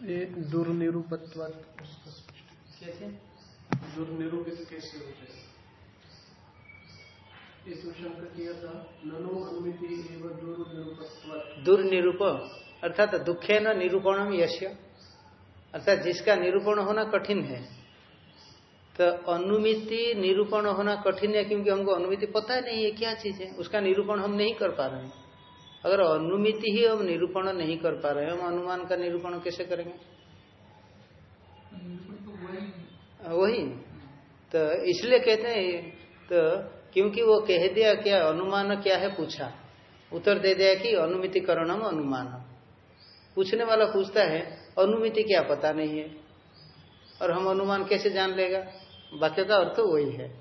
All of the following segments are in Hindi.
ये दुर्निरूपत्व कैसे? दुर्निरूपित कैसे होते हैं दुर्निरूप अर्थात दुखे न निरूपणम यश्य अर्थात जिसका निरूपण होना कठिन है तो अनुमिति निरूपण होना कठिन है क्योंकि हमको अनुमिति पता ही नहीं है क्या चीज़ है। उसका निरूपण हम नहीं कर पा रहे हैं। अगर अनुमिति ही हम निरूपण नहीं कर पा रहे हम अनुमान का निरूपण कैसे करेंगे? वही। तो इसलिए कहते हैं तो क्योंकि वो कह दिया क्या, अनुमान क्या है, पूछा। उत्तर दे दिया कि अनुमितिकरणम अनुमान। पूछने वाला पूछता है, अनुमिति क्या पता नहीं है? और हम अनुमान कैसे जान लेगा? वाक्य का अर्थ तो वही है।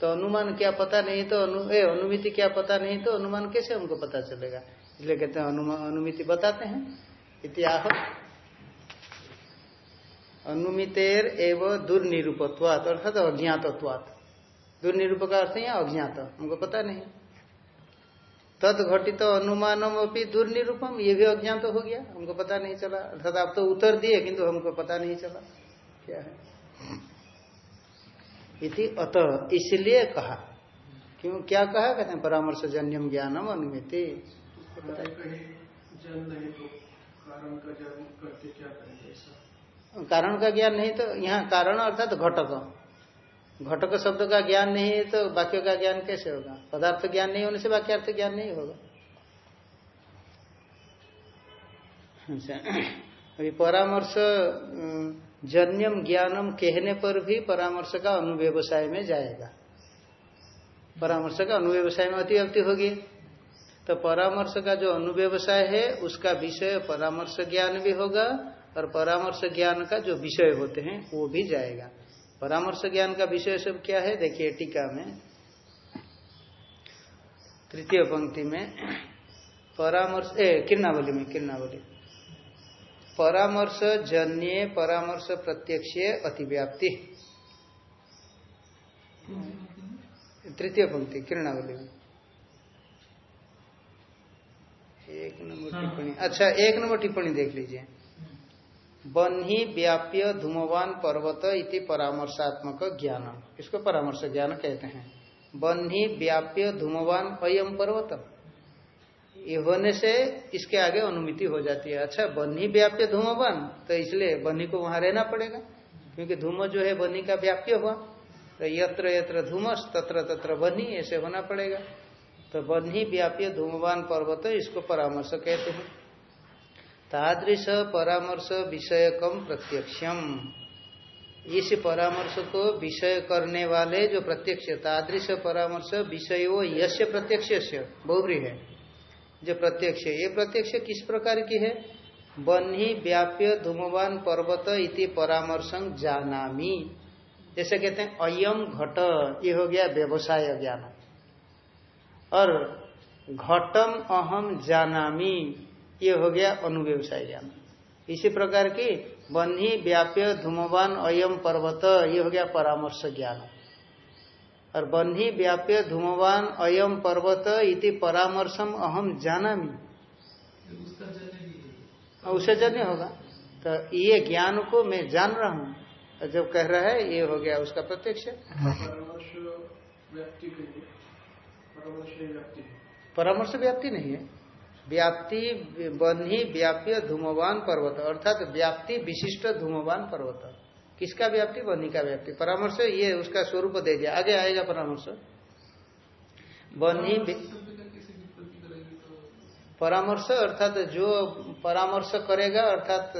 तो अनुमान क्या पता नहीं तो अनु, ए, अनुमिति क्या पता नहीं तो अनुमान कैसे हमको पता चलेगा? इसलिए कहते हैं अनुमान अनुमिति बताते हैं। इतिहास। अनुमितेर एवं दुर्निरूपत्वात अर्थात अज्ञातत्वात। दुर्निरूप का अर्थ यहाँ अज्ञात? हमको पता नहीं। तद घटित अनुमानम अपनी दुर्निरूपम ये भी अज्ञात हो गया। हमको पता नहीं चला। अर्थात आप तो उत्तर दिए किंतु हमको पता नहीं चला। क्या है? इति अत, इसलिए कहा। क्यों, क्या कहा? कहते हैं परामर्श जन्यम ज्ञानम अनुमिति। कारण का ज्ञान नहीं तो यहाँ कारण अर्थात घटक। घटक शब्द का ज्ञान नहीं है तो वाक्य का ज्ञान कैसे होगा? पदार्थ ज्ञान नहीं होने से वाक्यार्थ ज्ञान नहीं होगा। अच्छा। अभी परामर्श जन्यम ज्ञानम कहने पर भी परामर्श का अनुव्यवसाय में जाएगा। परामर्श का अनुव्यवसाय में अति अति होगी। तो परामर्श का जो अनुव्यवसाय है, उसका विषय परामर्श ज्ञान भी होगा और परामर्श ज्ञान का जो विषय होते हैं, वो भी जाएगा। परामर्श ज्ञान का विषय सब क्या है? देखिए, टीका में, तृतीय पंक्ति में, परामर्श, ए किरणावली में किरणावली परामर्श जन्य परामर्श प्रत्यक्ष अतिव्याप्ति। तृतीय पंक्ति किरणावली। में एक नंबर हाँ। टिप्पणी। अच्छा एक नंबर टिप्पणी देख लीजिए। बन्ही व्याप्य धूमवान पर्वत इति परामर्शात्मक ज्ञान इसको परामर्श ज्ञान कहते हैं। बन्ही व्याप्य धूमवान अयम पर्वत ये होने से इसके आगे अनुमिति हो जाती है। अच्छा बन्ही व्याप्य धूमवान तो इसलिए बन्ही को वहाँ रहना पड़ेगा, क्योंकि धूम जो है बन्ही का व्याप्य हुआ। तो यत्र यत्र धूमस, तत्र तत्र बन्ही ऐसे होना पड़ेगा। तो बन्ही व्याप्य धूमवान पर्वत, इसको परामर्श कहते हैं। तादृश परामर्श विषयकम प्रत्यक्षम। इस परामर्श को विषय करने वाले जो प्रत्यक्ष, तादृश परामर्श विषय वो यश प्रत्यक्ष बहुरी है। जो प्रत्यक्ष ये प्रत्यक्ष किस प्रकार की है? बन्ही व्याप्य धूमवान पर्वत इति परामर्शं जानामी। जैसे कहते हैं अयम घट, ये हो गया व्यवसाय ज्ञान। और घटम अहम जानामी, ये हो गया अनुव्यवसाय ज्ञान। इसी प्रकार की बन्ही व्याप्य धूमवान अयम पर्वत, ये हो गया परामर्श ज्ञान। और बन्ही व्याप्य धूमवान अयम पर्वत इति परामर्शम अहम जन्य भी है। उसे जन्य होगा। तो ये ज्ञान को मैं जान रहा हूँ। जब कह रहा है, ये हो गया उसका प्रत्यक्ष। परामर्श व्याप्ति नहीं है। व्याप्ति, बन्ही व्याप्य धूमवान पर्वत। अर्थात व्याप्ति विशिष्ट धूमवान पर्वत। किसका व्याप्ति? बनी का व्याप्ति। परामर्श ये उसका स्वरूप दे दिया। आगे आएगा परामर्श। तो परामर्श अर्थात जो परामर्श करेगा, अर्थात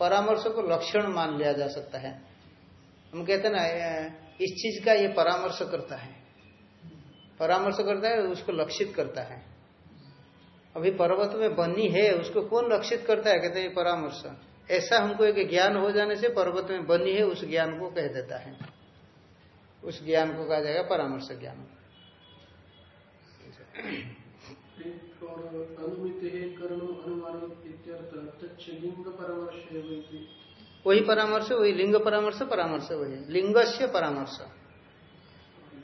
परामर्श को लक्षण मान लिया जा सकता है। हम कहते हैं ना इस चीज़ का ये परामर्श करता है। परामर्श करता है, उसको लक्षित करता है। अभी पर्वत में बनी है, उसको कौन लक्षित करता है? कहते हैं परामर्श। ऐसा हमको एक ज्ञान हो जाने से पर्वत में बनी है, उस ज्ञान को कह देता है। उस ज्ञान को कहा जाएगा परामर्श ज्ञान। वही परामर्श, वही लिंग परामर्श परामर्श वही। लिंग से परामर्श।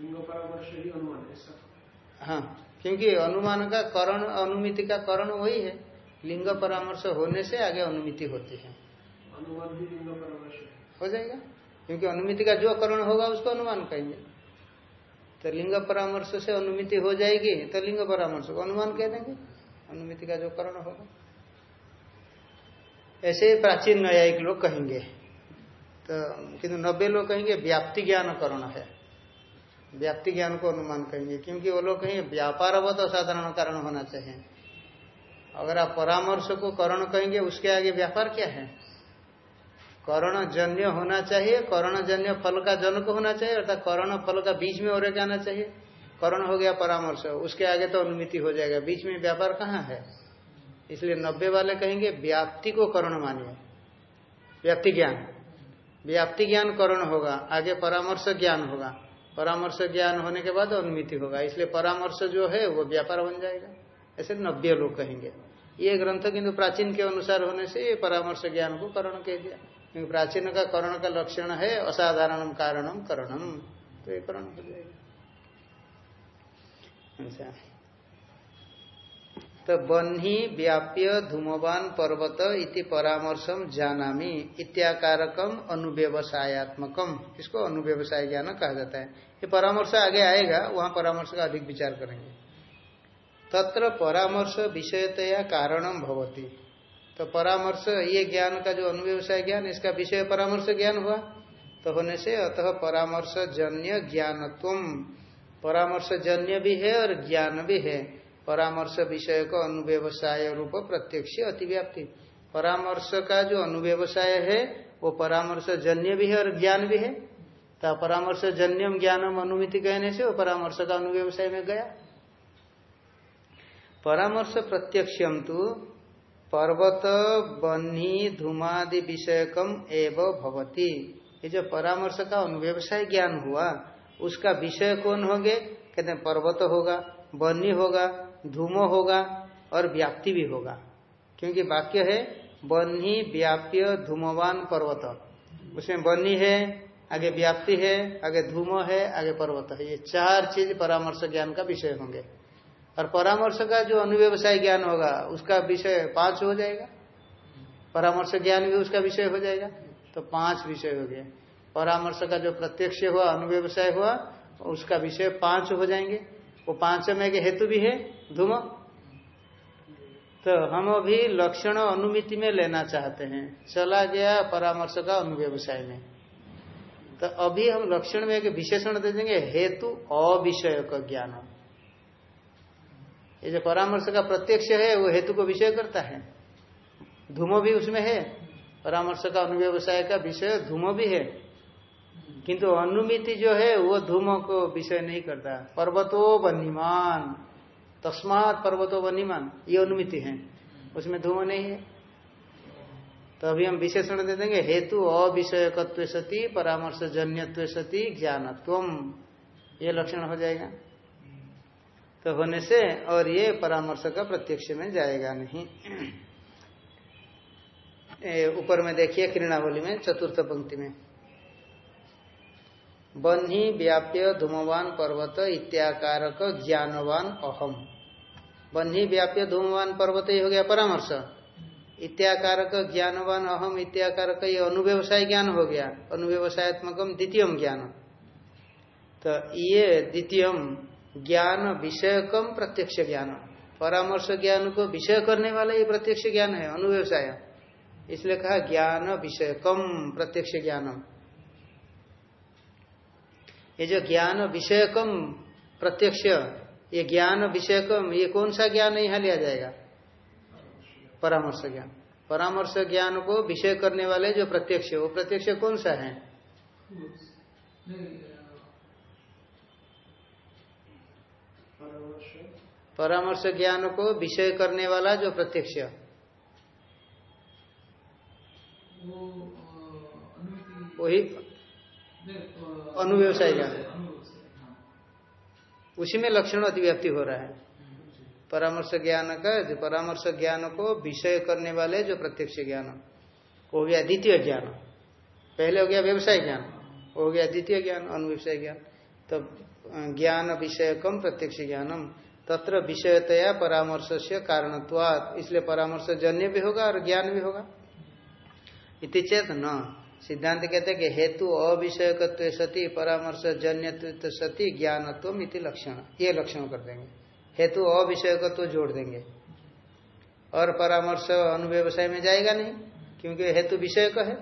लिंग परामर्श ही अनुमान है हाँ क्योंकि अनुमान का करण, अनुमिति का करण वही है। लिंग परामर्श होने से आगे अनुमिति होती है। अनुमान भी लिंग परामर्श हो। जाएगा? क्योंकि अनुमिति का जो करण होगा उसको अनुमान कहेंगे। तो लिंग परामर्श से अनुमिति हो जाएगी तो लिंग परामर्श को अनुमान कह देंगे। अनुमिति का जो करण होगा। ऐसे प्राचीन न्यायिक लोग कहेंगे। तो किंतु नब्बे लोग कहेंगे व्याप्ति ज्ञान करण है। व्याप्ति ज्ञान को अनुमान कहेंगे क्योंकि वो लोग कहेंगे व्यापारवत असाधारण कारण होना चाहिए। अगर आप परामर्श को करण कहेंगे, उसके आगे व्यापार क्या है? करण जन्य होना चाहिए करण जन्य फल का जनक होना चाहिए, अर्थात करण फल का बीच में और आना चाहिए। करण हो गया परामर्श, उसके आगे तो अनुमिति हो जाएगा। बीच में व्यापार कहाँ है? इसलिए नब्बे वाले कहेंगे, व्याप्ति को करण मानिए। व्याप्ति ज्ञान। व्याप्ति ज्ञान करण होगा, आगे परामर्श ज्ञान होगा। परामर्श ज्ञान होने के बाद अनुमिति होगा। इसलिए परामर्श जो है, वो व्यापार बन जाएगा। ऐसे नब्बे लोग कहेंगे। ये ग्रंथ किंतु प्राचीन के अनुसार होने से ये परामर्श ज्ञान को करण कह दिया क्योंकि प्राचीन का करण का लक्षण है असाधारणम कारणम करणम। तो ये करण हो जाएगा। अच्छा। तो बन्ही व्याप्य धूमवान पर्वत इति परामर्शम जानामी इत्याकारकम अनुव्यवसायत्मकम। इसको अनुव्यवसाय ज्ञान कहा जाता है? ये परामर्श आगे आएगा, वहाँ परामर्श का अधिक विचार करेंगे। तत्र परामर्श विषयतया कारणम भवती। तो परामर्श, ये ज्ञान का जो अनुव्यवसाय ज्ञान, इसका विषय परामर्श ज्ञान हुआ। तो होने से अतः परामर्श जन्य ज्ञानत्व। परामर्श जन्य भी है और ज्ञान भी है। परामर्श विषय को अनुव्यवसाय रूप प्रत्यक्ष अतिव्याप्ति। परामर्श का जो अनुव्यवसाय है, वो परामर्श जन्य भी है और ज्ञान भी है। तो परामर्श जन्यम ज्ञानम अनुमिति कहने से वो परामर्श का अनुव्यवसाय में गया। परामर्श प्रत्यक्षम तो पर्वत, बन्ही, धूमादि विषयकम एव भवती। ये जो परामर्श का अनुव्यवसाय ज्ञान हुआ, उसका विषय कौन होंगे? कहते हैं, पर्वत होगा, बन्ही होगा, धूम होगा और व्याप्ति भी होगा। क्योंकि वाक्य है, बन्ही, व्याप्य, धूमवान, पर्वत। उसमें बन्ही है, आगे व्याप्ति है, आगे धूम है, आगे पर्वत है। ये चार चीज़ परामर्श ज्ञान का विषय होंगे। और परामर्श का जो अनुव्यवसाय ज्ञान होगा, उसका विषय पाँच हो जाएगा। परामर्श ज्ञान भी उसका विषय हो जाएगा। तो पाँच विषय हो गया परामर्श का जो प्रत्यक्ष हुआ, अनुव्यवसाय हुआ, उसका विषय पाँच हो जाएँगे। वो पाँच में के हेतु भी है, धूम। तो हम अभी लक्षण अनुमिति में लेना चाहते हैं। चला गया परामर्श का अनुव्यवसाय में। तो अभी हम लक्षण में एक विशेषण दे देंगे, हेतु अविषय का ज्ञान। ये जो परामर्श का प्रत्यक्ष है, वो हेतु को विषय करता है। धूमो भी उसमें है। परामर्श का अनुव्यवसाय का विषय धूमो भी है। किंतु अनुमिति जो है, वो धूमो को विषय नहीं करता। पर्वतो बनीमान तस्मात पर्वतो बनीमान ये अनुमिति है। उसमें धूमो नहीं है। तो अभी हम विशेषण दे देंगे। हेतु अविषयकत्व सती परामर्श जन्यत्व सती ज्ञानत्व ये लक्षण हो जाएगा। तो होने से और ये परामर्श का प्रत्यक्ष में जाएगा नहीं। ऊपर में देखिए किरणावली में, चतुर्थ पंक्ति में। बन्ही व्याप्य धूमवान पर्वत इत्याकारक ज्ञानवान अहम। बन्ही व्याप्य धूमवान पर्वत ही हो गया परामर्श। इत्याकारक ज्ञानवान अहम, इत्याकारक ये अनुव्यवसाय ज्ञान हो गया। अनुव्यवसायत्मकम द्वितीयम ज्ञान। तो ये द्वितीयम ज्ञान विषयकम प्रत्यक्ष ज्ञान। परामर्श ज्ञान को विषय करने वाला ये प्रत्यक्ष ज्ञान है, अनुव्यवसाय। इसलिए कहा ज्ञान विषयकम प्रत्यक्ष ज्ञानम। ये जो ज्ञान विषयकम प्रत्यक्ष, ये ज्ञान विषयकम ये कौन सा ज्ञान यहाँ लिया जाएगा? परामर्श ज्ञान। परामर्श ज्ञान को विषय करने वाले जो प्रत्यक्ष, वो प्रत्यक्ष कौन सा है? परामर्श ज्ञान को विषय करने वाला जो प्रत्यक्ष। वो वही अनुव्यवसाय ज्ञान। उसी में लक्षण अतिव्याप्ति हो रहा है। परामर्श ज्ञान का जो परामर्श ज्ञान को विषय करने वाले जो प्रत्यक्ष ज्ञान। हो गया द्वितीय ज्ञान। पहले हो गया व्यवसाय ज्ञान। हो गया द्वितीय ज्ञान अनुव्यवसाय ज्ञान। तो ज्ञान विषय कम प्रत्यक्ष ज्ञानम तत्र विषयतया परामर्श से कारणत्वात्, इसलिए परामर्श जन्य भी होगा और ज्ञान भी होगा। इति चेत न। सिद्धांत कहते हैं कि हेतु अविषयकत्व सती, परामर्श जन्य सती ज्ञानत्व इति लक्षण। ये लक्षण कर देंगे। हेतु अविषयकत्व जोड़ देंगे। और परामर्श अनुव्यवसाय में जाएगा नहीं, क्योंकि हेतु विषय का है।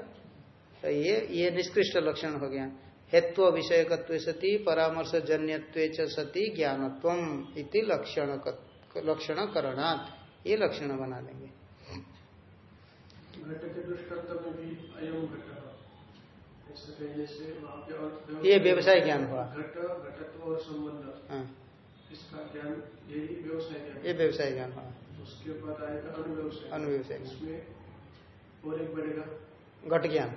तो ये ये निष्कृष्ट लक्षण हो गया। हेत्व विषयकत्व सती परामर्श जन्यत्व सती ज्ञानत्व इति लक्षण लक्षण करणात् ये लक्षण बना और ये व्यवसाय ज्ञान हुआ। हाँ, ये व्यवसाय ज्ञान हुआ। उसके बाद आएगा अनुव्यवसाय अनुव्यवसाय और एक बढ़ेगा। घट ज्ञान।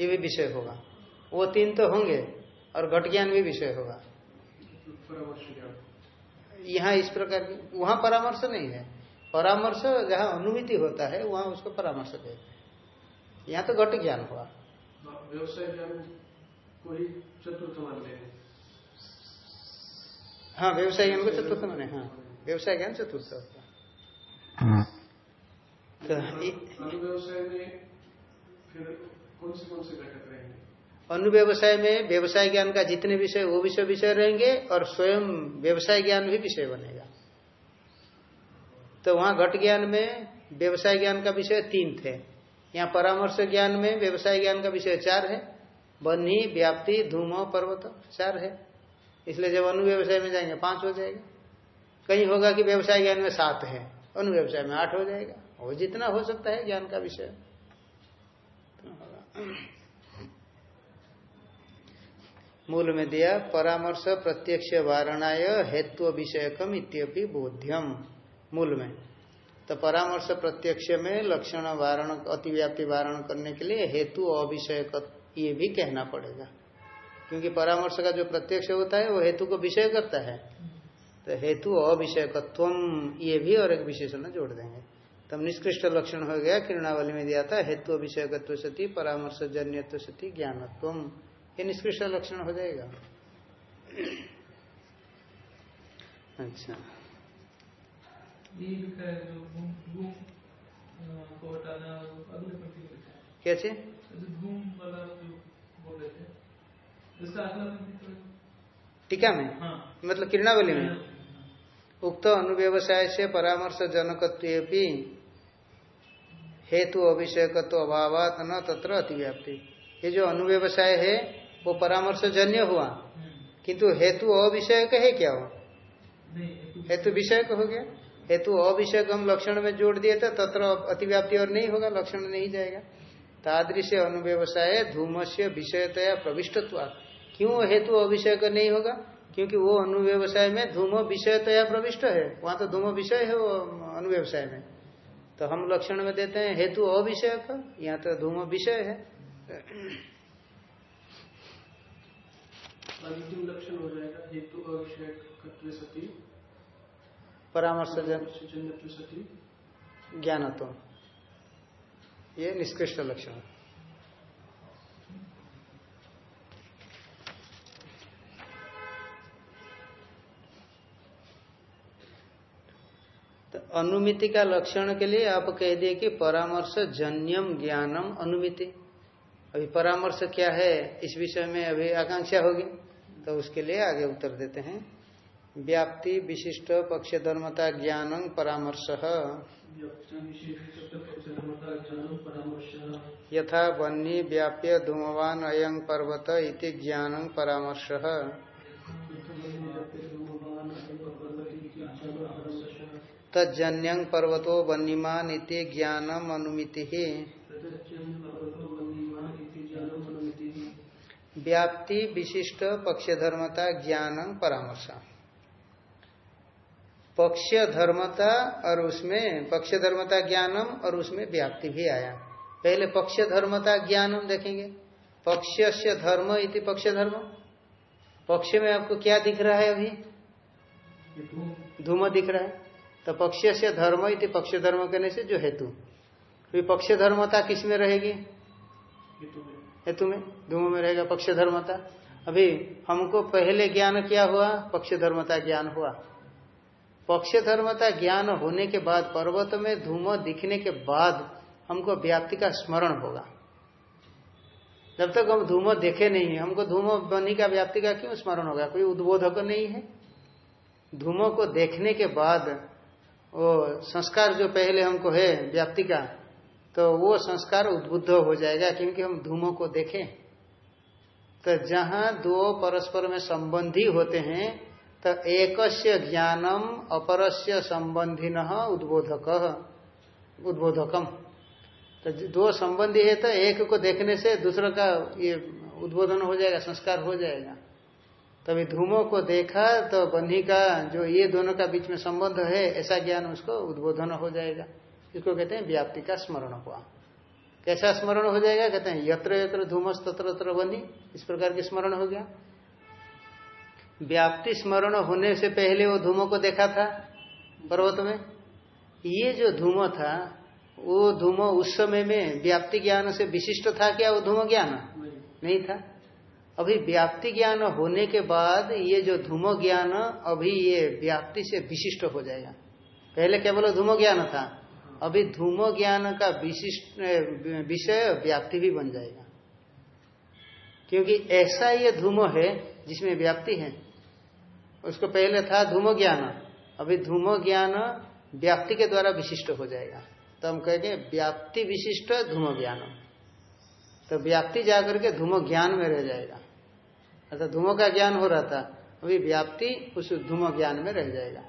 ये भी विषय होगा। वो तीन तो होंगे और घट ज्ञान भी विषय होगा। परामर्श ज्ञान यहाँ इस प्रकार की वहाँ परामर्श नहीं है। परामर्श जहाँ अनुभूति होता है वहाँ उसको परामर्श कहते हैं यहाँ तो घट ज्ञान हुआ। हाँ, व्यवसाय ज्ञान को ही? चतुर्थ व्यवसाय ज्ञान को चतुर्थ माने हाँ। व्यवसाय ज्ञान चतुर्थ होता तो अनुव्यवसाय में फिर कौन से कौन से घटक रहेंगे? अनुव्यवसाय में व्यवसाय ज्ञान का जितने विषय, वो विषय विषय रहेंगे और स्वयं व्यवसाय ज्ञान भी विषय बनेगा। तो वहाँ घट ज्ञान में व्यवसाय ज्ञान का विषय तीन थे। यहाँ परामर्श ज्ञान में व्यवसाय ज्ञान का विषय चार है। बन्ही, व्याप्ति, धूम पर्वत चार है। इसलिए जब अनुव्यवसाय में जाएँगे, पाँच हो जाएगा। कहीं होगा कि व्यवसाय ज्ञान में सात है, अनुव्यवसाय में आठ हो जाएगा। वो जितना हो सकता है ज्ञान का विषय। उतना होगा। मूल में दिया, परामर्श, प्रत्यक्ष वारणाय हेत्व विषयकम इत्यपि बोध्यम, मूल में। तो परामर्श प्रत्यक्ष में लक्षण वारण, अतिव्याप्ति वारण करने के लिए हेतु अविषयक ये भी कहना पड़ेगा। क्योंकि परामर्श का जो प्रत्यक्ष होता है, वो हेतु को विषय करता है। तो हेतु अविषयकत्व ये भी और एक विशेषण जोड़ देंगे। तब निष्कृष्ट लक्षण हो गया, किरणावली में दिया था, हेतु विषयकत्व सती, परामर्श जन्यत्व सती ज्ञानत्व ये निष्कृष्ट लक्षण हो जाएगा। अच्छा। क्या चीज़? टीका में? हाँ। मतलब किरणावली में? हाँ। उक्त अनुव्यवसाय से परामर्श जनकत्व भी हेतु अभिषेकत्व अभाव न तत्र अतिव्याप्ति। ये जो अनुव्यवसाय है वो परामर्श जन्य हुआ। किंतु हेतु अविषयक है क्या वो? हेतु हेतु विषय हो गया। हेतु अविषय हम लक्षण में जोड़ दिए तो तत्र अतिव्याप्ति और नहीं होगा, लक्षण नहीं जाएगा। तादृश अनुव्यवसाय धूम से विषयतया प्रविष्टत्वा। क्यों हेतु अविषय का नहीं होगा? क्योंकि वो अनुव्यवसाय में धूम विषयतया प्रविष्ट है। वहाँ तो धूम विषय है वो अनुव्यवसाय में। तो हम लक्षण में देते हैं, हेतु अविषय का यहाँ तो धूम विषय है। अंतिम लक्षण हो जाएगा हेतु अविषय सती। परामर्श सती। ज्ञानत्व। ये निष्कृष्ट लक्षण। तो अनुमिति का लक्षण के लिए आप कह दिए कि परामर्श जन्यम ज्ञानम अनुमिति। अभी परामर्श क्या है? इस विषय में अभी आकांक्षा होगी। तो उसके लिए आगे उत्तर देते हैं। व्याप्ति विशिष्ट पक्ष धर्मता ज्ञानं परामर्श। यथा वन्नी व्याप्य धूमवान अयं पर्वत इति ज्ञानं परामर्श। तजन्यं पर्वतो वन्यमान इति ज्ञानम अनुमिति व्याप्ति विशिष्ट पक्ष धर्मता ज्ञानं परामर्श। पक्ष धर्मता और उसमें पक्ष धर्मता ज्ञानम और उसमें व्याप्ति भी आया। पहले पक्ष धर्मता ज्ञानम देखेंगे। पक्ष से धर्म इति पक्ष धर्म पक्ष में आपको क्या दिख रहा है अभी? धूम दिख रहा है। तो पक्ष से धर्म इति पक्ष धर्म करने से जो हेतु। पक्ष धर्मता किसमें रहेगी? हेतु में धूम में रहेगा पक्ष धर्मता अभी हमको पहले ज्ञान क्या हुआ? पक्ष धर्मता ज्ञान हुआ। पक्ष धर्मता ज्ञान होने के बाद, पर्वत में धूम दिखने के बाद हमको व्याप्ति का स्मरण होगा। जब तक हम धूम देखे नहीं है, हमको धूम बनी का व्याप्ति का क्यों स्मरण होगा? कोई उद्बोधक नहीं है। धूमो को देखने के बाद, वो संस्कार जो पहले हमको है, व्याप्ति का तो वो संस्कार उद्बुद्ध हो जाएगा क्योंकि हम धूमों को देखें। तो जहाँ दो परस्पर में संबंधी होते हैं तो एक ज्ञानम, अपरस्य संबंधी न उद्बोधक, उद्बोधकम। तो दो संबंधी है तो एक को देखने से दूसरा का ये उद्बोधन हो जाएगा, संस्कार हो जाएगा। तभी धूमों को देखा तो बन्ही का जो ये दोनों का बीच में संबंध है, ऐसा ज्ञान उसको उद्बोधन हो जाएगा। इसको कहते हैं? व्याप्ति का स्मरण हुआ। कैसा स्मरण हो जाएगा? कहते हैं यत्र यत्र धूमस तत्र तत्र बनी इस प्रकार की स्मरण हो गया। व्याप्ति स्मरण होने से पहले वो धूमों को देखा था पर्वत में। ये जो धूम था वो धूम उस समय में व्याप्ति ज्ञान से विशिष्ट था क्या वो धूम ज्ञान? नहीं। नहीं था। अभी व्याप्ति ज्ञान होने के बाद ये जो धूम ज्ञान अभी ये व्याप्ति से विशिष्ट हो जाएगा। पहले केवल धूम ज्ञान था। अभी धूम ज्ञान का विशिष्ट, विषय व्याप्ति भी बन जाएगा। क्योंकि ऐसा ये धूम है जिसमें व्याप्ति है। उसको पहले था धूम ज्ञान अभी धूम ज्ञान व्याप्ति के द्वारा विशिष्ट हो जाएगा। तो हम कहेंगे व्याप्ति विशिष्ट धूम ज्ञान तो व्याप्ति जाकर के धूम ज्ञान में रह जाएगा। अर्थात धूमो का ज्ञान हो रहा था, अभी व्याप्ति उस धूम ज्ञान में रह जाएगा।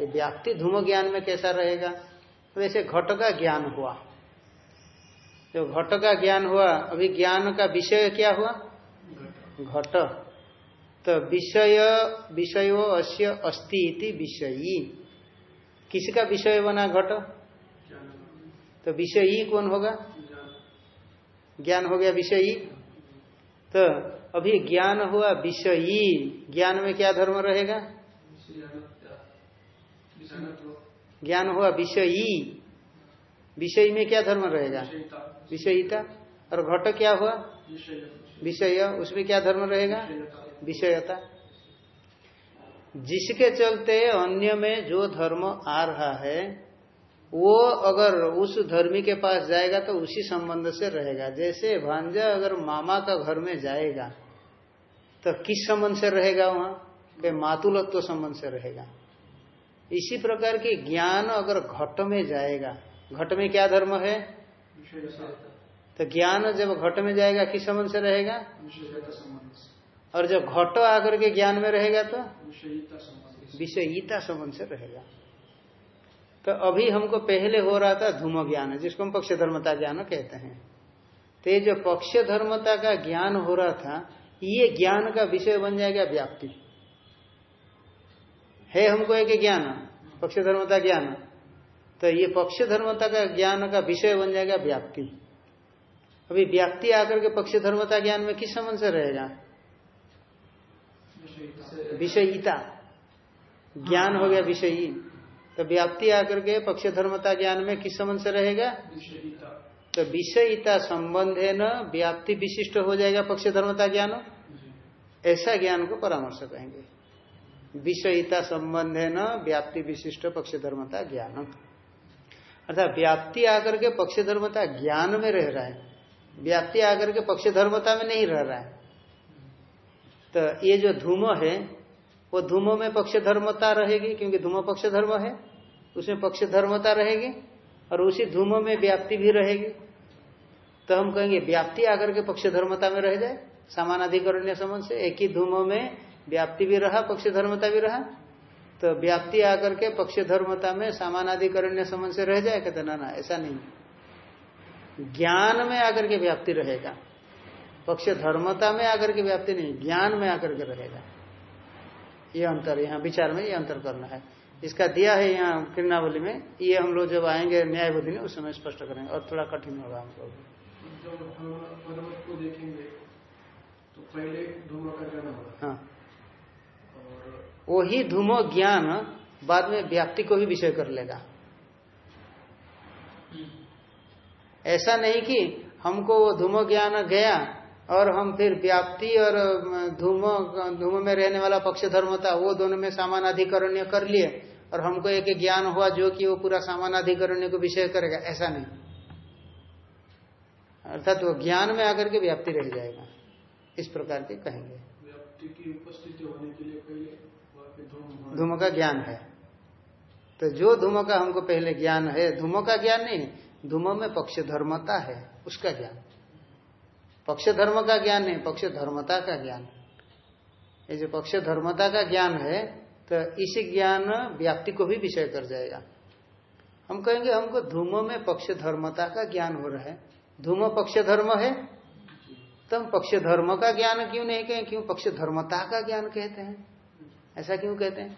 ये व्याप्ति धूम ज्ञान में कैसा रहेगा? वैसे घट का ज्ञान हुआ। जो घट का ज्ञान हुआ, अभी ज्ञान का विषय क्या हुआ? घट। तो विषय, विषयो अस्य अस्ति इति विषयी। किसका विषय बना घट? तो विषयी कौन होगा? ज्ञान हो गया विषयी। तो अभी ज्ञान हुआ विषयी। ज्ञान में क्या धर्म रहेगा? ज्ञान हुआ विषयी। विषय में क्या धर्म रहेगा? विषयिता। और घट क्या हुआ? विषय विषय। उसमें क्या धर्म रहेगा? विषयता। विषयता। जिसके चलते अन्य में जो धर्म आ रहा है वो अगर उस धर्मी के पास जाएगा तो उसी संबंध से रहेगा। जैसे भांजा अगर मामा का घर में जाएगा तो किस संबंध से रहेगा वहाँ? के मातुलत्व संबंध से रहेगा। इसी प्रकार के ज्ञान अगर घट में जाएगा, घट में क्या धर्म है? तो ज्ञान जब घट में जाएगा, किस संबंध से रहेगा? और जब घट आकर के ज्ञान में रहेगा तो? विषयीता संबंध से रहेगा। तो अभी हमको पहले हो रहा था धूम ज्ञान, जिसको हम पक्ष धर्मता ज्ञान कहते हैं। तो ये जो पक्ष धर्मता का ज्ञान हो रहा था, ये ज्ञान का विषय बन जाएगा व्याप्ति। है हमको एक ज्ञान पक्ष धर्मता ज्ञान। तो ये पक्ष धर्मता का ज्ञान का विषय बन जाएगा व्याप्ति। अभी व्याप्ति आकर के पक्ष धर्मता ज्ञान में किस संबंध से रहेगा? विषयिता। ज्ञान हो गया विषयी। तो व्याप्ति आकर के पक्ष धर्मता ज्ञान में किस संबंध से रहेगा? तो विषयिता संबंध है न व्याप्ति विशिष्ट हो जाएगा पक्ष धर्मता ज्ञान। ऐसा ज्ञान को परामर्श कहेंगे। विषयिता संबंध है न व्याप्ति विशिष्ट पक्ष धर्मता ज्ञान अर्थात व्याप्ति आकर के पक्ष धर्मता ज्ञान में रह रहा है। व्याप्ति आकर के पक्ष धर्मता में नहीं रह रहा है। तो ये जो धूम है, वो धूमों में पक्ष धर्मता रहेगी क्योंकि धूम पक्ष धर्म है। उसमें पक्ष धर्मता रहेगी और उसी धूम में व्याप्ति भी रहेगी। तो हम कहेंगे व्याप्ति आकर के पक्ष धर्मता में रह जाए। समानाधिकरण्य संबंध से एक ही धूम में व्याप्ति भी रहा पक्ष धर्मता भी रहा। तो व्याप्ति आकर के पक्ष धर्मता में समानाधिकरण्य समझ से रह जाए कहते ना ना ऐसा नहीं ज्ञान में आकर के व्याप्ति रहेगा। पक्ष धर्मता में आकर के व्याप्ति नहीं ज्ञान में आकर के रहेगा। ये अंतर यहाँ विचार में ये अंतर करना है। इसका दिया है यहाँ किरणावली में ये हम लोग जब आएँगे न्याय बुद्धि में उस समय स्पष्ट करेंगे और थोड़ा कठिन होगा हमको जब हम पर्वत को देखेंगे तो पहले धूम होगा हाँ वही धूमो ज्ञान बाद में व्याप्ति को भी विषय कर लेगा। ऐसा नहीं कि हमको वो धूमो ज्ञान गया और हम फिर व्याप्ति और धूम धूम में रहने वाला पक्ष धर्म था, वो दोनों में समान अधिकरण्य कर लिए और हमको एक ज्ञान हुआ जो कि वो पूरा समान अधिकरण्य को विषय करेगा, ऐसा नहीं। अर्थात वो ज्ञान में आकर के व्याप्ति रह जाएगा, इस प्रकार के कहेंगे। व्याप्ति की उपस्थिति होने के लिए धूम धूम का ज्ञान है। तो जो धूम का हमको पहले ज्ञान है धूम का ज्ञान नहीं, धूम में पक्ष धर्मता है, उसका ज्ञान। पक्ष धर्म का ज्ञान नहीं पक्ष धर्मता का ज्ञान। ये जो पक्ष धर्मता का ज्ञान है तो इस ज्ञान व्याप्ति को भी विषय कर जाएगा। हम कहेंगे, हमको धूम में पक्ष धर्मता का ज्ञान हो रहा है। धूम पक्ष धर्म है? तो हम पक्ष धर्म का ज्ञान क्यों नहीं कहें? क्यों? पक्ष धर्मता का ज्ञान कहते हैं। ऐसा क्यों कहते हैं?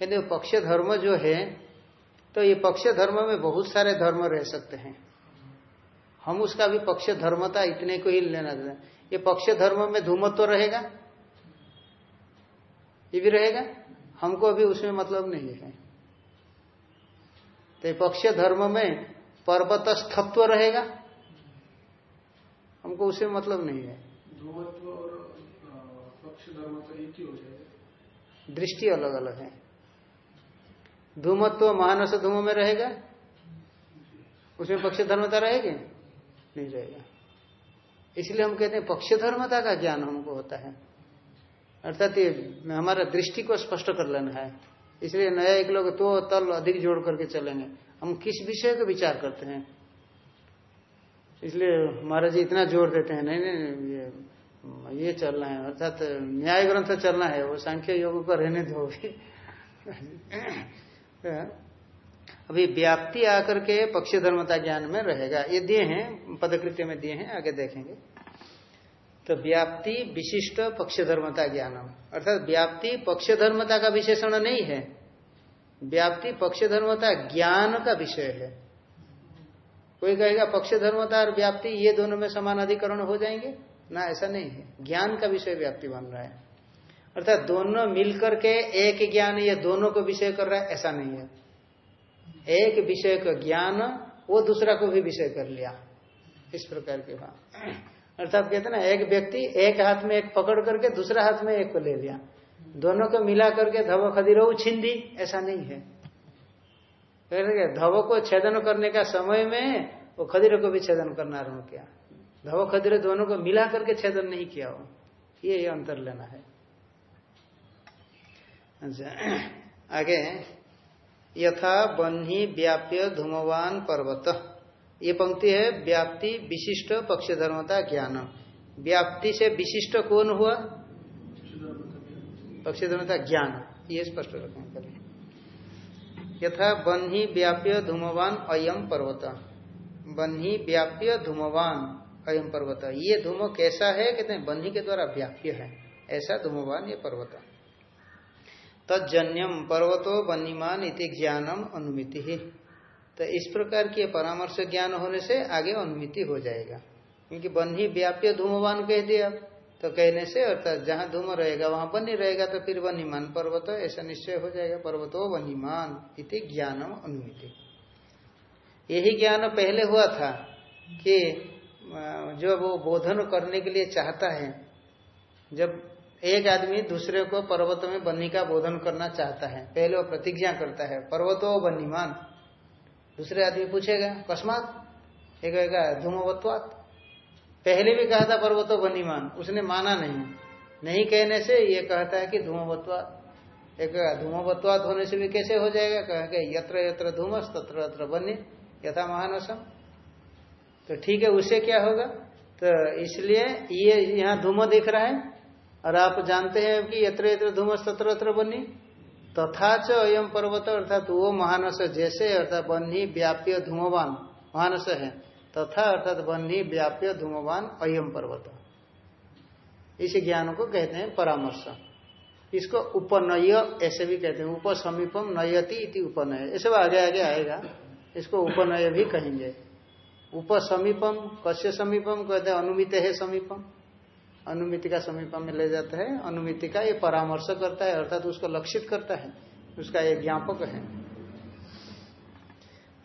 कहते हैं, पक्ष धर्म जो है तो ये पक्ष धर्म में बहुत सारे धर्म रह सकते हैं। हम उसका भी पक्ष धर्मता इतने को ही लेना देना। ये पक्ष धर्म में धूमत्व रहेगा? ये भी रहेगा? हमको अभी उसमें मतलब नहीं है। तो पक्ष धर्म में पर्वत स्थत्व रहेगा? हमको उससे मतलब नहीं है। धूमत्व और पक्ष धर्म का एक ही हो जाएगा। दृष्टि अलग अलग है। धूमत्व तो महानस धूम में रहेगा? उसमें पक्ष धर्मता रहेगी? नहीं रहेगा। इसलिए हम कहते हैं पक्ष धर्मता का ज्ञान हमको होता है। अर्थात ये हमारा दृष्टि को स्पष्ट कर लेना है। इसलिए नया एक लोग तो तल अधिक जोड़ करके चलेंगे। हम किस विषय का विचार करते हैं? इसलिए महाराज जी इतना ज़ोर देते हैं। नहीं नहीं नहीं, ये ये चलना है, अर्थात न्याय ग्रंथ चलना है, वो सांख्य योग को रहने दो अभी व्याप्ति आकर के पक्ष धर्मता ज्ञान में रहेगा। ये दिए हैं, पदकृत्य में दिए हैं, आगे देखेंगे। तो व्याप्ति विशिष्ट पक्ष धर्मता ज्ञानम। अर्थात व्याप्ति पक्ष धर्मता का विशेषण नहीं है। व्याप्ति पक्ष धर्मता ज्ञान का विषय है। कोई कहेगा पक्ष धर्मता और व्याप्ति, ये दोनों में समान अधिकरण हो जाएँगे? ना, ऐसा नहीं है। ज्ञान का विषय व्याप्ति बन रहा है। अर्थात दोनों मिलकर के एक ज्ञान ये दोनों को विषय कर रहा है, ऐसा नहीं है। एक विषय का ज्ञान, वो दूसरा को भी विषय कर लिया। इस प्रकार के बात। अर्थात कहते ना, एक व्यक्ति एक हाथ में एक पकड़ करके दूसरा हाथ में एक को ले लिया। दोनों को मिला करके धव खदिरो छीन दी ऐसा नहीं है। धव को छेदन करने का समय में वो खदीर को भी छेदन करना आरंभ किया। धव खदीर दोनों को मिला करके छेदन नहीं किया वो ये अंतर लेना है। अच्छा आगे, यथा बन्ही व्याप्य धूमवान पर्वत। ये पंक्ति है व्याप्ति, विशिष्ट पक्ष धर्मता ज्ञान। व्याप्ति से विशिष्ट कौन हुआ? पक्ष धर्मता ज्ञान। ये स्पष्ट रखें पहले। यथा बन्ही व्याप्य धूमवान अयम पर्वत। बन्ही व्याप्य धूमवान अयम पर्वत। ये धूम कैसा है? कहते हैं, बन्ही के द्वारा व्याप्य है। ऐसा धूमवान ये पर्वत तजन्यम पर्वतो बन्नीमान इति ज्ञानम अनुमिति। ही तो इस प्रकार की परामर्श ज्ञान होने से आगे अनुमिति हो जाएगा। क्योंकि बन्ही व्याप्य धूमवान कह दिया। तो कहने से, अर्थात जहाँ धूम रहेगा, वहाँ बनी रहेगा तो फिर बन्हीमान पर्वत, ऐसा निश्चय हो जाएगा। पर्वतो बन्हीमान इति ज्ञानम अनुमिति। यही ज्ञान पहले हुआ था कि जो वो बोधन करने के लिए चाहता है, जब एक आदमी दूसरे को पर्वत में बन्नी का बोधन करना चाहता है, पहले वो प्रतिज्ञा करता है, पर्वतो बन्नीमान दूसरे आदमी पूछेगा, कस्मात? एक कहेगा, धूमवत्वात। पहले भी कहा था पर्वतो बन्नीमान उसने माना नहीं। नहीं कहने से ये कहता है कि धूमवत्वात। एक धूमवत्वात होने से भी कैसे हो जाएगा? कहेंगे, यत्र यत्र धूमस तत्र तत्र बन्नी यथा महानसम। तो ठीक है उससे क्या होगा? तो इसलिए ये यहाँ धूम दिख रहा है, और आप जानते हैं कि यत्र यत्र धूमस तत्र तत्र बन्नी तथा च अयम पर्वत, अर्थात वो महानस जैसे, अर्थात बन्ही व्याप्य धूमवान महानस है। तथा, अर्थात बन्ही व्याप्य धूमवान अयम पर्वत। इस ज्ञान को कहते हैं परामर्श। इसको उपनय ऐसे भी कहते हैं, उपसमीपम नयति इति उपनय। ऐसे आगे आगे आएगा, इसको उपनय भी कहेंगे। उपसमीपम, कस्य समीपम कहते हैं, अनुमित है समीपम। अनुमिति का समीपम में ले जाता है अनुमिति का ये परामर्श करता है, अर्थात तो उसको लक्षित करता है, उसका ये ज्ञापक है।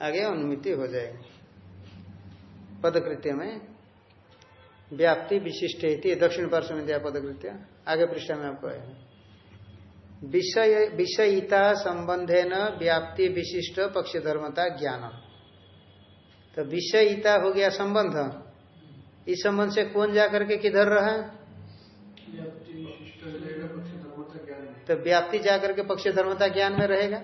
आगे अनुमिति हो जाएगी। पदकृत्य में व्याप्ति विशिष्ट दक्षिण पार्श्व में दिया पदकृत्य, आगे पृष्ठ में आपको विषय, विषयिता संबंधे न व्याप्ति विशिष्ट पक्ष धर्मता ज्ञान तो विषयिता हो गया संबंध। इस संबंध से कौन जाकर के किधर रहा तो व्याप्ति जाकर के पक्ष धर्मता ज्ञान में रहेगा।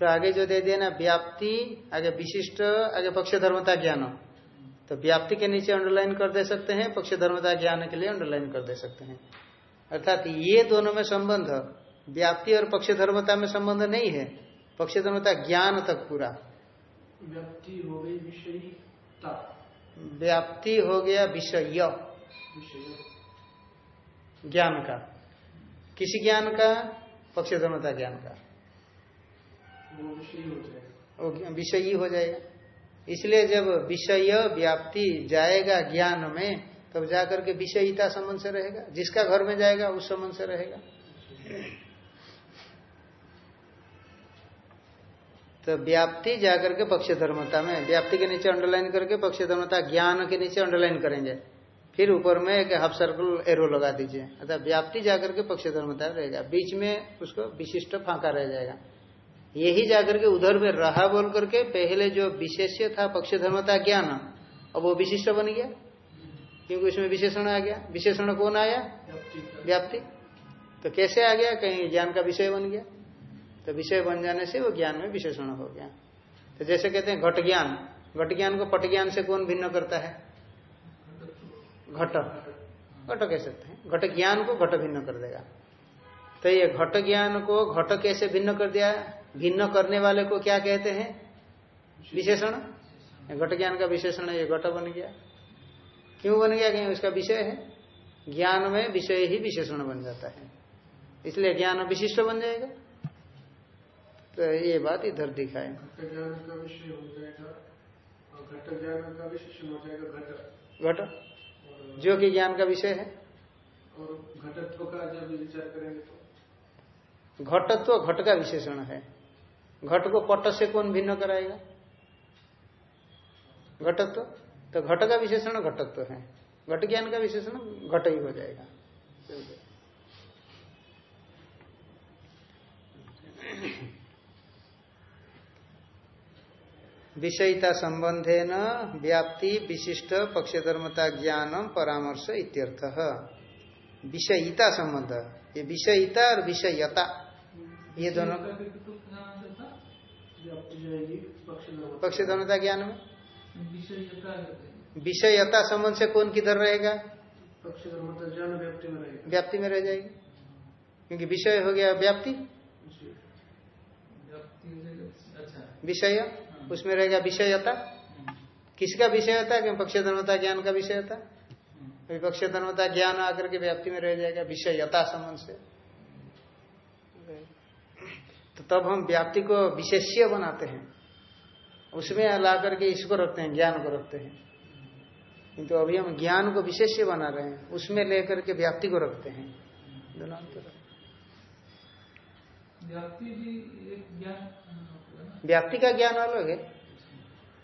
तो आगे जो दे दिया ना व्याप्ति, आगे विशिष्ट, आगे पक्ष धर्मता ज्ञान। तो व्याप्ति के नीचे अंडरलाइन कर दे सकते हैं, पक्ष धर्मता ज्ञान के लिए अंडरलाइन कर दे सकते हैं। अर्थात ये दोनों में संबंध, व्याप्ति और पक्ष धर्मता में संबंध नहीं है। पक्ष धर्मता ज्ञान तक पूरा। व्याप्ति हो गई विषयिता व्याप्ति हो गया विषय। ज्ञान का। किसी ज्ञान का? पक्ष धर्मता ज्ञान का। वो विषय हो वो विषयी हो जाएगा। इसलिए जब विषय व्याप्ति जाएगा ज्ञान में तब जाकर के विषयिता संबंध से रहेगा। जिसका घर में जाएगा उस संबंध से रहेगा। तो व्याप्ति जाकर के पक्ष धर्मता में व्याप्ति के नीचे अंडरलाइन करके पक्ष धर्मता ज्ञान के नीचे अंडरलाइन करेंगे। फिर ऊपर में एक हाफ़ सर्कल एरो लगा दीजिए। अर्थात व्याप्ति जाकर के पक्ष धर्मता रहेगा। बीच में उसको विशिष्ट फांका रह जाएगा। यही जाकर के उधर में रहा बोल करके पहले जो विशेष्य था पक्ष धर्मता ज्ञान अब वो विशिष्ट बन गया। क्योंकि उसमें विशेषण आ गया। विशेषण कौन आया? व्याप्ति। व्याप्ति। तो कैसे आ गया? कहीं ज्ञान का विषय बन गया। तो विषय बन जाने से वो ज्ञान में विशेषण हो गया। तो जैसे कहते हैं घट ज्ञान घट ज्ञान को पट ज्ञान से कौन भिन्न करता है? घट। घट कह सकते हैं। घट ज्ञान को घट भिन्न कर देगा। तो ये घट ज्ञान को घट कैसे भिन्न कर दिया? भिन्न करने वाले को क्या कहते हैं? विशेषण। घट ज्ञान का विशेषण ये घट बन गया। क्यों बन गया? कहीं उसका विषय है। ज्ञान में विषय ही विशेषण बन जाता है। इसलिए ज्ञान विशिष्ट बन जाएगा। तो ये बात इधर दिखाए। घट ज्ञान का विषय जाएगा और घट ज्ञान का विशेषण जाएगा घट घट और जो कि ज्ञान का विषय है। और घटत्व का जब विचार करेंगे तो? घटत्व घट का विशेषण है। घट को पट से कौन भिन्न कराएगा? घटत्व? तो घट का विशेषण घटत्व है। घट ज्ञान का विशेषण घट ही हो जाएगा। विषयिता संबंधे न व्याप्ति विशिष्ट पक्षधर्मता ज्ञानम परामर्श इत्यर्थ। विषयिता संबंध। ये विषयिता और विषयता ये दोनों। पक्ष धर्म पक्षधर्मता ज्ञान में विषयता संबंध से कौन किधर रहेगा? व्याप्ति में रहेगा। व्याप्ति में रह जाएगी। क्योंकि विषय हो गया व्याप्ति। अच्छा विषय। उसमें रहेगा विषयता। किसका विषयता? क्यों पक्ष धर्मता, ज्ञान का विषयता? विपक्ष धर्मता, ज्ञान आकर के व्याप्ति में रह जाएगा विषयता संबंध से। तो तब हम व्याप्ति को विशेष्य बनाते हैं। उसमें ला करके इसको रखते हैं, ज्ञान को रखते हैं। किंतु तो अभी हम ज्ञान को विशेष्य बना रहे हैं, उसमें लेकर के व्याप्ति को रखते हैं। दोनों अंतर। व्याप्ति भी एक ज्ञान व्याप्ति का ज्ञान अलग है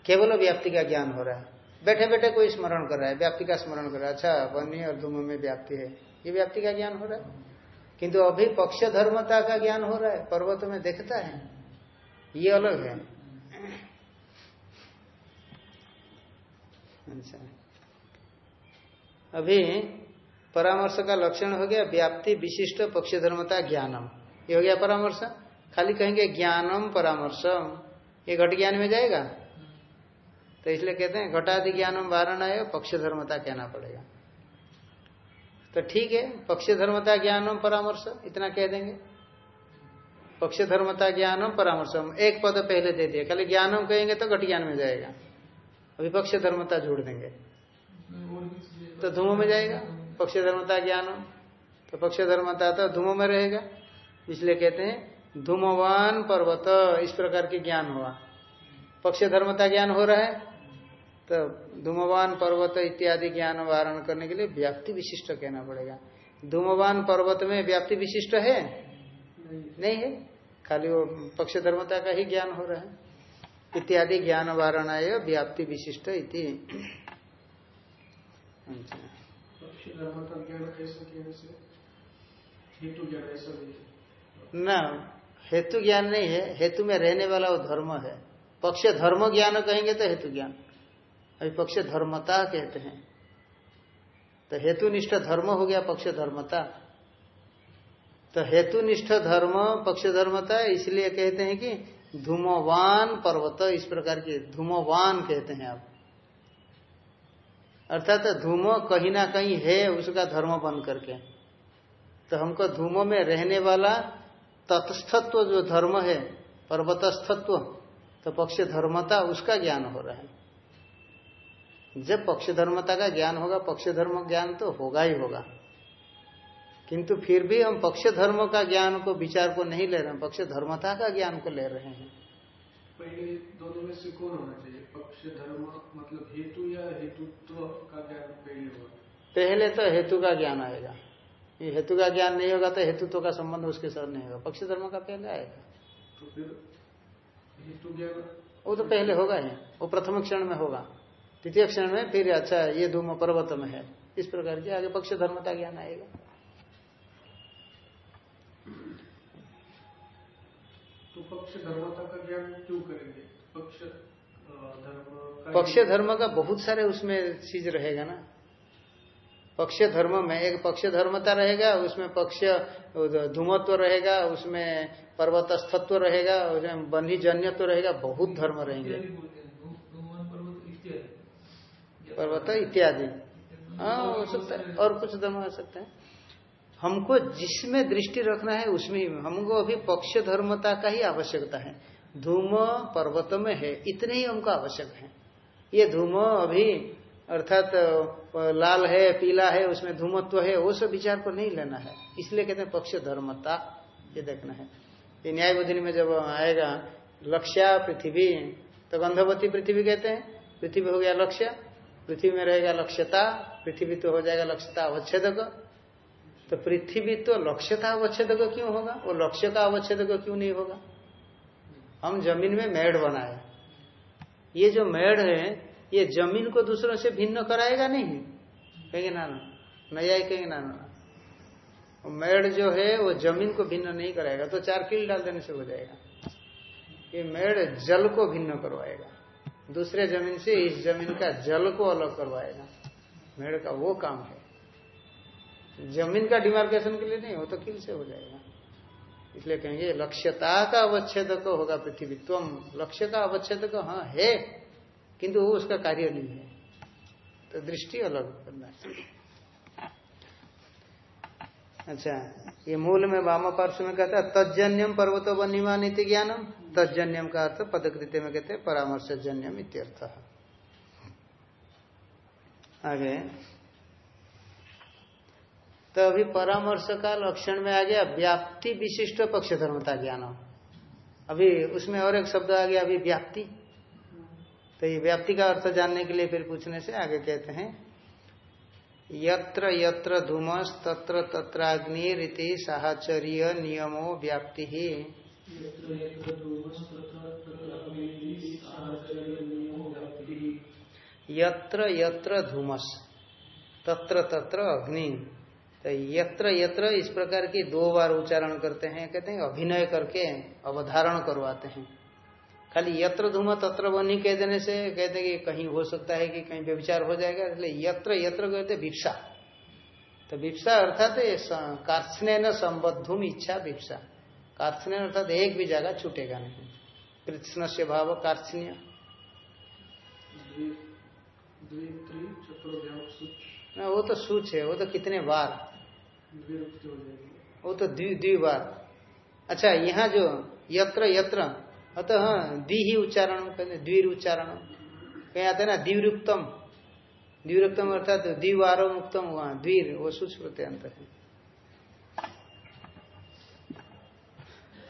केवल व्याप्ति का ज्ञान हो रहा है। बैठे बैठे कोई स्मरण कर रहा है, व्याप्ति का स्मरण कर रहा है। अच्छा बन्ही और धूम में व्याप्ति है। ये व्याप्ति का ज्ञान हो रहा है। किंतु अभी पक्ष धर्मता का ज्ञान हो रहा है, पर्वत में देखता है। ये अलग है। अच्छा। अभी परामर्श का लक्षण हो गया, व्याप्ति विशिष्ट पक्ष धर्मता ज्ञानम। ये हो गया परामर्श। खाली कहेंगे ज्ञानम परामर्शम। ये घट ज्ञान में जाएगा? तो इसलिए कहते हैं, घटादि ज्ञानम वारण है पक्ष धर्मता कहना पड़ेगा। तो ठीक है पक्ष धर्मता ज्ञानम परामर्श, इतना कह देंगे। पक्ष धर्मता ज्ञानम परामर्शम, एक पद पहले दे दिए खाली ज्ञानम कहेंगे तो घट ज्ञान में जाएगा। अभी पक्ष धर्मता जोड़ देंगे। तो धूमो में जाएगा पक्ष धर्मता ज्ञानम। तो पक्ष धर्मता तो धूमो में रहेगा, इसलिए कहते हैं धूमवान पर्वत इस प्रकार के ज्ञान हुआ। पक्ष धर्मता ज्ञान हो रहा है तो धूमवान पर्वत इत्यादि ज्ञान वारण करने के लिए व्याप्ति विशिष्ट कहना पड़ेगा। धूमवान पर्वत में व्याप्ति विशिष्ट है? नहीं नहीं है। खाली वो पक्ष धर्मता का ही ज्ञान हो रहा है। इत्यादि ज्ञान वारण वारणाय व्याप्ति विशिष्ट इति। अच्छा। धर्म का ना हेतु ज्ञान नहीं है, हेतु में रहने वाला वो धर्म है। पक्ष धर्म ज्ञान कहेंगे तो हेतु ज्ञान। अभी पक्ष धर्मता कहते हैं। तो हेतुनिष्ठ धर्म हो गया पक्ष धर्मता। तो हेतुनिष्ठ धर्म, पक्ष धर्मता, इसलिए कहते हैं कि धूमवान पर्वत, इस प्रकार के धूमवान कहते हैं आप। अर्थात धूम कहीं ना कहीं है, उसका धर्म बन करके। तो हमको धूमो में रहने वाला तत्स्थत्व जो धर्म है पर्वतस्थत्व तो पक्ष धर्मता उसका ज्ञान हो रहा है। जब पक्ष धर्मता का ज्ञान होगा पक्ष धर्म ज्ञान तो होगा ही होगा। किंतु फिर भी हम पक्ष धर्म का ज्ञान को विचार को नहीं ले रहे हैं पक्ष धर्मता का ज्ञान को ले रहे हैं। पहले दोनों में से कौन होना चाहिए? पक्ष धर्म मतलब हेतु या हेतुत्व का ज्ञान पहले होगा? पहले तो हेतु का ज्ञान आएगा। ये हेतु का ज्ञान नहीं होगा तो हेतुत्व का संबंध उसके साथ नहीं होगा। पक्ष धर्म का पहले आएगा। तो ज्ञान वो तो पहले होगा ही। वो प्रथम क्षण में होगा। द्वितीय क्षण में फिर अच्छा ये धूम पर्वत में है। इस प्रकार के आगे पक्ष धर्म का ज्ञान आएगा। तो पक्ष धर्मता का ज्ञान क्यों करेंगे? पक्ष धर्म का पक्ष धर्म का बहुत सारे उसमें चीज़ रहेगा ना। पक्ष धर्म में एक पक्ष धर्मता रहेगा उसमें पक्ष धूमत्व रहेगा उसमें पर्वतस्थत्व रहेगा उसमें बन्ही जन्यत्व रहेगा बहुत धर्म रहेंगे। पर्वत इत्यादि। हाँ हो। सकता है और कुछ धर्म हो सकते हैं। हमको जिसमें दृष्टि रखना है उसमें हमको अभी पक्ष धर्मता का ही आवश्यकता है। धूम पर्वत में है इतने ही हमको आवश्यक है। ये धूम अभी अर्थात अ, लाल है पीला है उसमें धूमत्व है वो सब विचार को नहीं लेना है। इसलिए कहते हैं पक्ष धर्मता ये देखना है। ये न्याय बुद्धि में जब आएगा लक्ष्या पृथ्वी तो गंधवती पृथ्वी कहते हैं। पृथ्वी हो गया लक्ष्य पृथ्वी में रहेगा लक्ष्यता पृथ्वी तो हो जाएगा लक्ष्यता अवच्छेदक। तो पृथ्वी तो लक्ष्यता अवच्छेदक क्यों होगा? वो लक्ष्य का अवच्छेदक क्यों नहीं होगा? हम ज़मीन में मेढ़ बनाए। ये जो मेढ़ है ये ज़मीन को दूसरों से भिन्न कराएगा नहीं। कहेंगे, ना ना, नया कहेंगे, ना ना मेढ़ जो है, वो ज़मीन को भिन्न नहीं कराएगा तो चार किल डाल देने से हो जाएगा। ये मेड़ जल को भिन्न करवाएगा। दूसरे ज़मीन से इस ज़मीन का जल को अलग करवाएगा। मेड़ का वो काम है। ज़मीन का डिमार्केशन के लिए नहीं, वो तो किल से हो जाएगा। इसलिए कहेंगे, लक्ष्यता का अवच्छेदक होगा पृथ्वी। तुम लक्ष्य का अवच्छेदक हाँ है। किंतु वो उसका कार्य नहीं है। तो दृष्टि अलग करना अच्छा ये मूल में वाम पार्श्व में कहता है तजन्यम पर्वतो वन्यमान ज्ञानम। तजन्यम का अर्थ पदकृत्य में कहते हैं, परामर्शजन्यम इत्यर्थ। आगे। तो अभी परामर्श का लक्षण में आ गया, व्याप्ति विशिष्ट पक्ष धर्मता ज्ञान अभी उसमें और एक शब्द आ गया, अभी व्याप्ति। तो ये व्याप्ति का अर्थ जानने के लिए फिर पूछने से आगे कहते हैं यत्र यत्र धूमस तत्र तत्राग्निरिति साहचर्य नियमो व्याप्ति। ही यत्र यत्र धूमस तत्र तत्र अग्नि। तो यत्र यत्र इस प्रकार की दो बार उच्चारण करते हैं कहते हैं अभिनय करके अवधारण करवाते हैं। खाली यत्र धूम तत्र बनी कह देने से कहते हैं कि कहीं हो सकता है कि कहीं व्यविचार हो जाएगा, इसलिए यत्र यत्र कहते विप्सा तो विप्सा अर्थात ये कार्त्स्ने न संबद्धुम इच्छा विप्सा कार्त्स्ने अर्थात एक भी जगह छूटेगा नहीं। कृष्ण से भाव ना, वो तो सूच है, वो तो कितने बार? वो तो द्वि बार अच्छा यहाँ जो यत्र यत्र अतः द्वि ही उच्चारण कहते द्विर उच्चारण। कहीं आते हैं ना, द्विरुक्तम। द्विरुक्तम अर्थात द्विवारो मुक्तम वहाँ द्वीर, वो सूच प्रत्यंत है।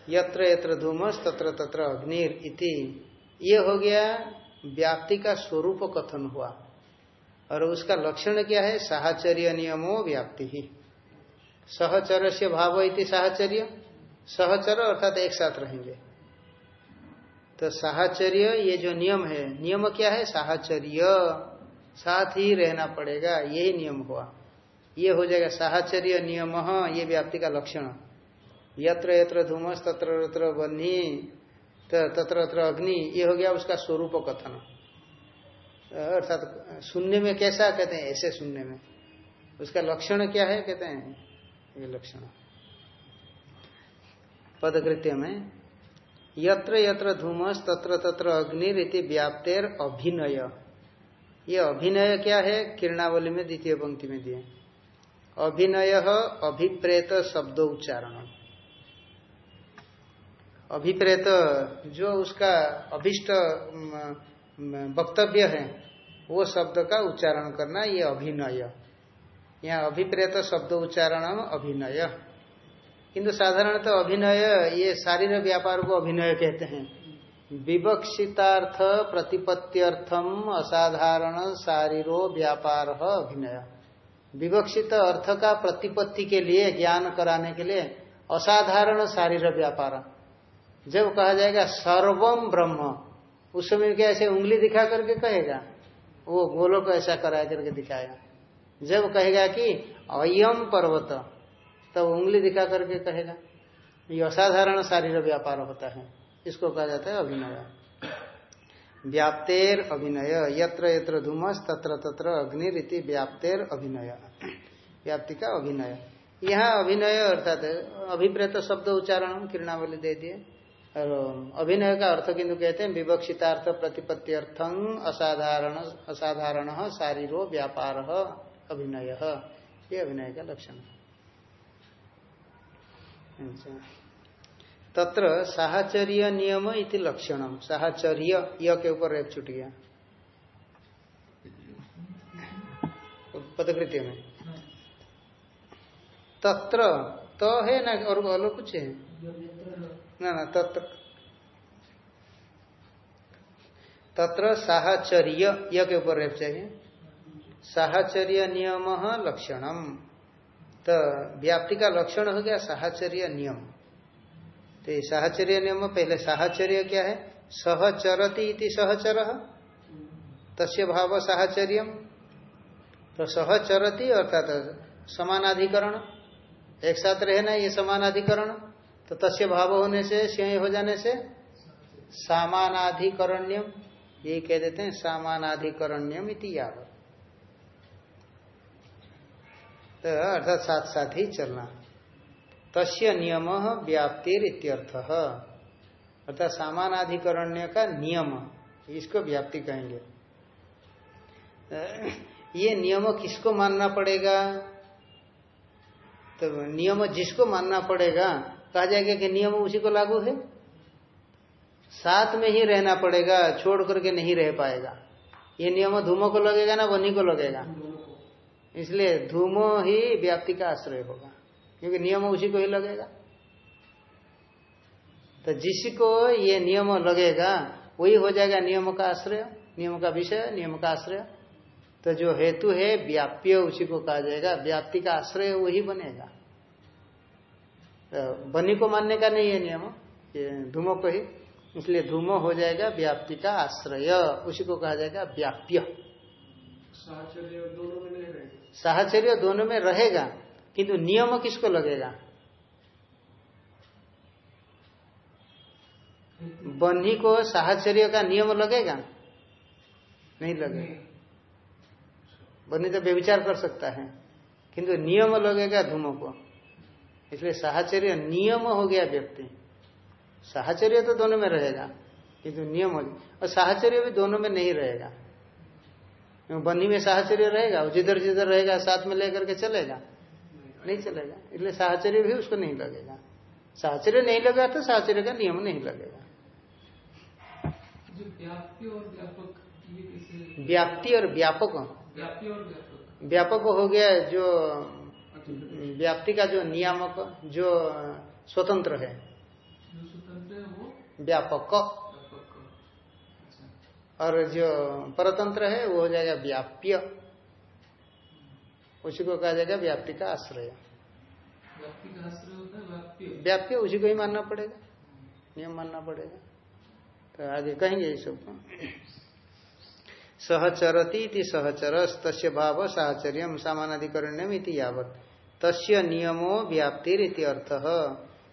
यत्र यत्र धूमस, तत्र तत्र अग्निर इति। ये हो गया व्याप्ति का स्वरूप कथन हुआ। और उसका लक्षण क्या है? साहचर्य नियमो व्याप्ति ही। सहचर से भाव इति साहचर्य। सहचर अर्थात एक साथ रहेंगे। तो साहचर्य, ये जो नियम है, नियम क्या है? साहचर्य। साथ ही रहना पड़ेगा, यही नियम हुआ। ये हो जाएगा साहचर्य नियम, ये व्याप्ति का लक्षण। यत्र यत्र धूमस, तत्र तत्र बन्ही तत्र तत्र अग्नि, ये हो गया उसका स्वरूप कथन। अर्थात सुनने में कैसा कहते हैं? ऐसे सुनने में। उसका लक्षण क्या है? कहते हैं, ये लक्षण। पदकृत्य में यत्र यत्र धूमस तत्र तत्र अग्नि रीति व्याप्तेर अभिनय। ये अभिनय क्या है? किरणावली में, द्वितीय पंक्ति में दिए। अभिनय अभिप्रेत शब्द उच्चारण। अभिप्रेत जो उसका अभिष्ट वक्तव्य है, वो शब्द का उच्चारण करना, ये अभिनय। यहाँ अभिप्रेत शब्द उच्चारण अभिनय। किंतु साधारणतः तो अभिनय, ये शारीर व्यापार को अभिनय कहते हैं। विवक्षितार्थ, प्रतिपत्त्यर्थम, असाधारण, शारीरो व्यापार अभिनय। विवक्षित अर्थ का प्रतिपत्ति के लिए, ज्ञान कराने के लिए असाधारण शारीर व्यापार। जब कहा जाएगा सर्वम ब्रह्म, उस समय क्या ऐसे उंगली दिखा करके कहेगा? वो गोलों को ऐसा करा करके दिखाएगा। जब कहेगा कि अयम पर्वत तब उंगली दिखा करके कहेगा। ये असाधारण शारीर व्यापार होता है। इसको कहा जाता है अभिनय। व्याप्तेर अभिनय, यत्र यत्र धूमस, तत्र तत्र अग्नि रीति व्याप्तेर अभिनय। व्याप्ति का अभिनय। यहाँ अभिनय अर्थात अभिप्रेत शब्द उच्चारण किरणावली दे दिए। और अभिनय का अर्थ किन्तु कहते हैं, विवक्षितार्थ प्रतिपत्ति अर्थं असाधारण असाधारण शारीरो व्यापार अभिनय। ये अभिनय का लक्षण अच्छा। तत्र साहचर्य नियम इति लक्षणम साहचर्य, य के ऊपर एक छुट गया। पदकृत्य में। तत्र तो है ना, और अलग कुछ है? ना ना, तत्र। तत्र साहचर्य, य के ऊपर रेप चाहिए। साहचर्य नियम लक्षणम। तो व्याप्ति का लक्षण हो गया साहचर्य नियम। तो साहचर्य नियम पहले साहचर्य क्या है? सहचरती इति सहचर। तस्य भाव साहचर्य तो सहचरती अर्थात समानाधिकरण। एक साथ रहना ये समानाधिकरण। तो तस्य भाव होने से स्वयं हो जाने से सामानाधिकरण्यम। यही कह देते हैं सामानाधिकरण्यम इति यावत। तो अर्थात साथ साथ ही चलना। तस्य नियम व्याप्तिर इत्यर्थ। अर्थात सामानाधिकरण्य का नियम, इसको व्याप्ति कहेंगे। ये नियम किसको मानना पड़ेगा? तो नियम जिसको मानना पड़ेगा, कहा जाएगा कि नियम उसी को लागू है? साथ में ही रहना पड़ेगा, छोड़ करके नहीं रह पाएगा। ये नियम धूमो को लगेगा ना वनी को लगेगा? इसलिए धूमो ही व्याप्ति का आश्रय होगा, क्योंकि नियम उसी को ही लगेगा। तो जिसको ये नियम लगेगा, वही हो जाएगा नियम का आश्रय, नियम का विषय, नियम का आश्रय। तो जो हेतु है व्याप्य उसी को कहा जाएगा, व्याप्ति का आश्रय वही बनेगा। तो बनी को मानने का नहीं है नियम धूमो को ही। इसलिए धूमो हो जाएगा व्याप्ति का आश्रय, उसी को कहा जाएगा व्याप्य। साहचर्य दोनों में नहीं रहेगा। साहचर्य दोनों में रहेगा, किंतु नियम किसको लगेगा? बन्ही को साहचर्य का नियम लगेगा? नहीं लगेगा। बन्ही तो व्यविचार कर सकता है, किंतु नियम लगेगा धूमो को। इसलिए साहचर्य नियम हो गया व्यक्ति। साहचर्य तो दोनों में रहेगा, किंतु नियम हो और साहचर्य भी दोनों में नहीं रहेगा। बन्ही में साहचर्य रहेगा? जिधर जिधर रहेगा साथ में लेकर के चलेगा? नहीं चलेगा। इसलिए साहचर्य भी उसको नहीं लगेगा। साहचर्य नहीं लगा तो साहचर्य का नियम नहीं लगेगा। व्याप्ति और व्यापक व्याप्ति और व्यापक। व्यापक। व्यापक हो गया जो व्याप्ति का जो नियामक जो स्वतंत्र है। जो स्वतंत्र है वो? व्यापक। अच्छा और जो परतंत्र है वो हो जाएगा व्याप्य। उसी को कहा जाएगा व्याप्ति का आश्रय। व्याप्ति का आश्रय होता व्याप्ति व्याप्य उसी को ही मानना पड़ेगा। नियम मानना पड़ेगा। तो आगे कहेंगे ये सब। सहचरती इति सहचरस तस्य भाव साहचर्य सामानाधिकरण्यम यावत। तस्य नियमो व्याप्तिर इति अर्थ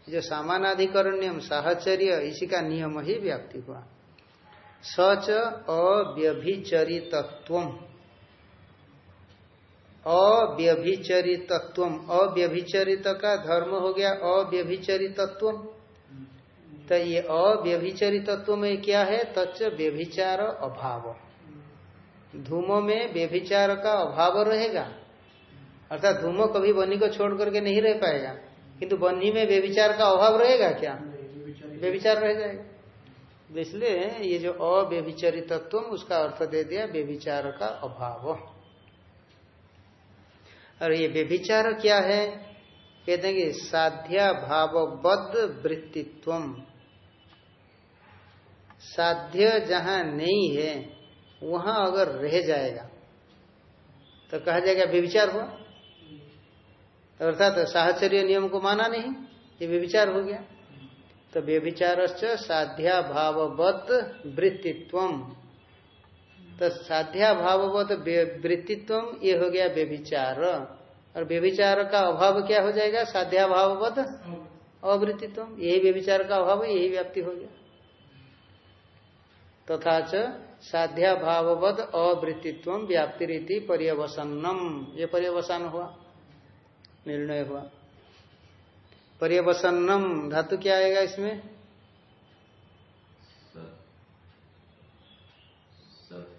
जो सामानाधिकरण्यम साहचर्य इसी का नियम ही व्याप्ति हुआ। सच अव्यभिचरितत्व अव्यभिचरितत्व अव्यभिचरित का धर्म हो गया अव्यभिचरितत्व तो ये अव्यभिचरितत्व में क्या है? तच्च व्यभिचार अभाव। धूमो में व्यभिचार का अभाव रहेगा। अर्थात धूमो कभी बनी को छोड़ करके नहीं रह पाएगा। किंतु बन्ही में व्यभिचार का अभाव रहेगा क्या? व्यभिचार रह जाएगा। इसलिए ये जो अव्यभिचरितत्व उसका अर्थ दे दिया व्यभिचार का अभाव। और ये व्यभिचार क्या है? कहते हैं कि साध्या भावबद्ध वृत्तित्व साध्य जहाँ नहीं है, वहाँ अगर रह जाएगा तो कहा जाएगा व्यभिचार हुआ। अर्थात तो साहचर्य नियम को माना नहीं, ये व्यभिचार हो गया। तो व्यभिचार साध्या भाववत वृत्तित्व तो साध्या भाववत वृत्तित्व ये हो गया व्यभिचार। और व्यभिचार का अभाव क्या हो जाएगा? साध्या भाववत अवृत्तित्व यही व्यभिचार का अभाव यही व्याप्ति हो गया। तथा च साध्या भाववत अवृत्तित्व व्याप्ति रीति पर्यवसन्नम। ये पर्यवसान हुआ, निर्णय हुआ। पर्यवसन्नम। धातु क्या आएगा इसमें?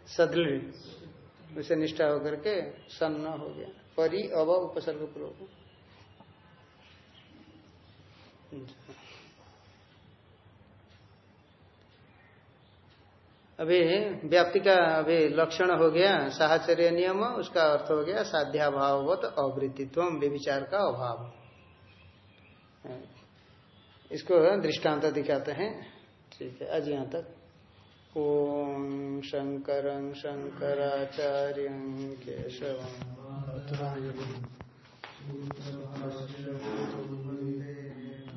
सदृढ़। उसे निष्ठा होकर के सन्न हो गया। परि अव उपसर्ग पूर्वक अभी व्याप्ति का अभी लक्षण हो गया, साहचर्य नियम, उसका अर्थ हो गया साध्याभावत अवृत्तित्व व्यभिचार का अभाव। हाँ। इसको दृष्टांत दिखाते हैं। ठीक है आज यहाँ तक। ओम शंकर शंकराचार्य केशव।